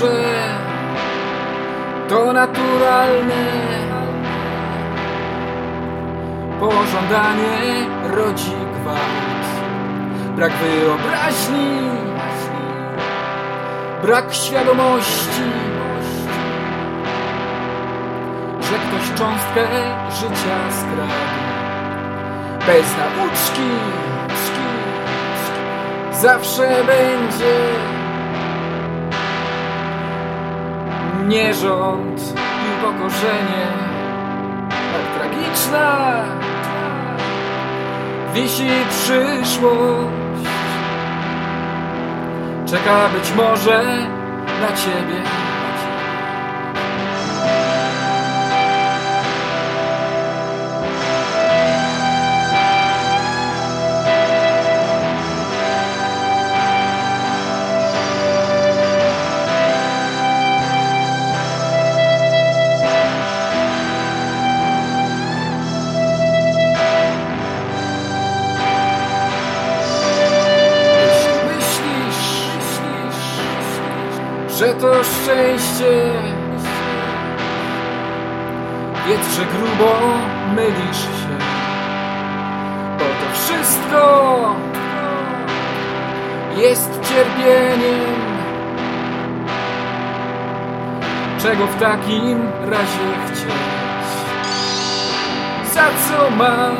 Że to naturalne. Pożądanie rodzi gwałt Brak wyobraźni Brak świadomości Że ktoś cząstkę życia skradł. Bez nauczki Zawsze będzie nierząd i upokorzenie. Tak tragiczna wisi przyszłość. Czeka być może na ciebie że to szczęście, wiedz, że grubo mylisz się, bo to wszystko jest cierpieniem. Czego w takim razie chcieć? Za co mam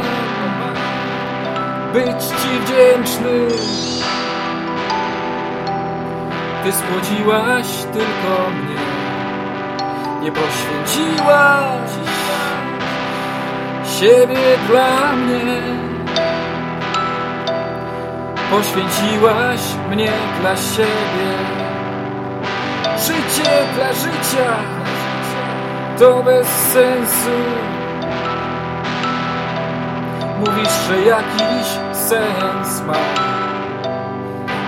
być Ci wdzięczny? Ty spłodziłaś tylko mnie Nie poświęciłaś Siebie dla mnie. Poświęciłaś mnie dla siebie. Życie dla życia To bez sensu. Mówisz, że jakiś sens ma.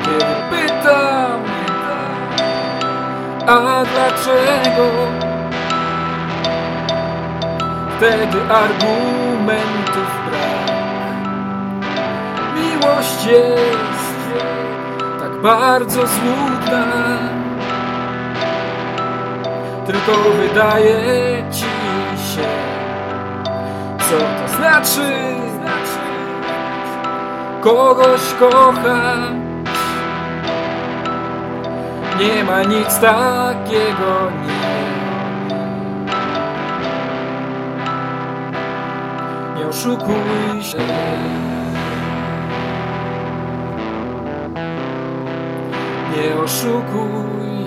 Kiedy pytam, a dlaczego? Wtedy argumentów brak. Miłość jest tak bardzo złudna, tylko wydaje ci się, co to znaczy kogoś kochać. Nie ma nic takiego, nie. Nie oszukuj się. Nie oszukuj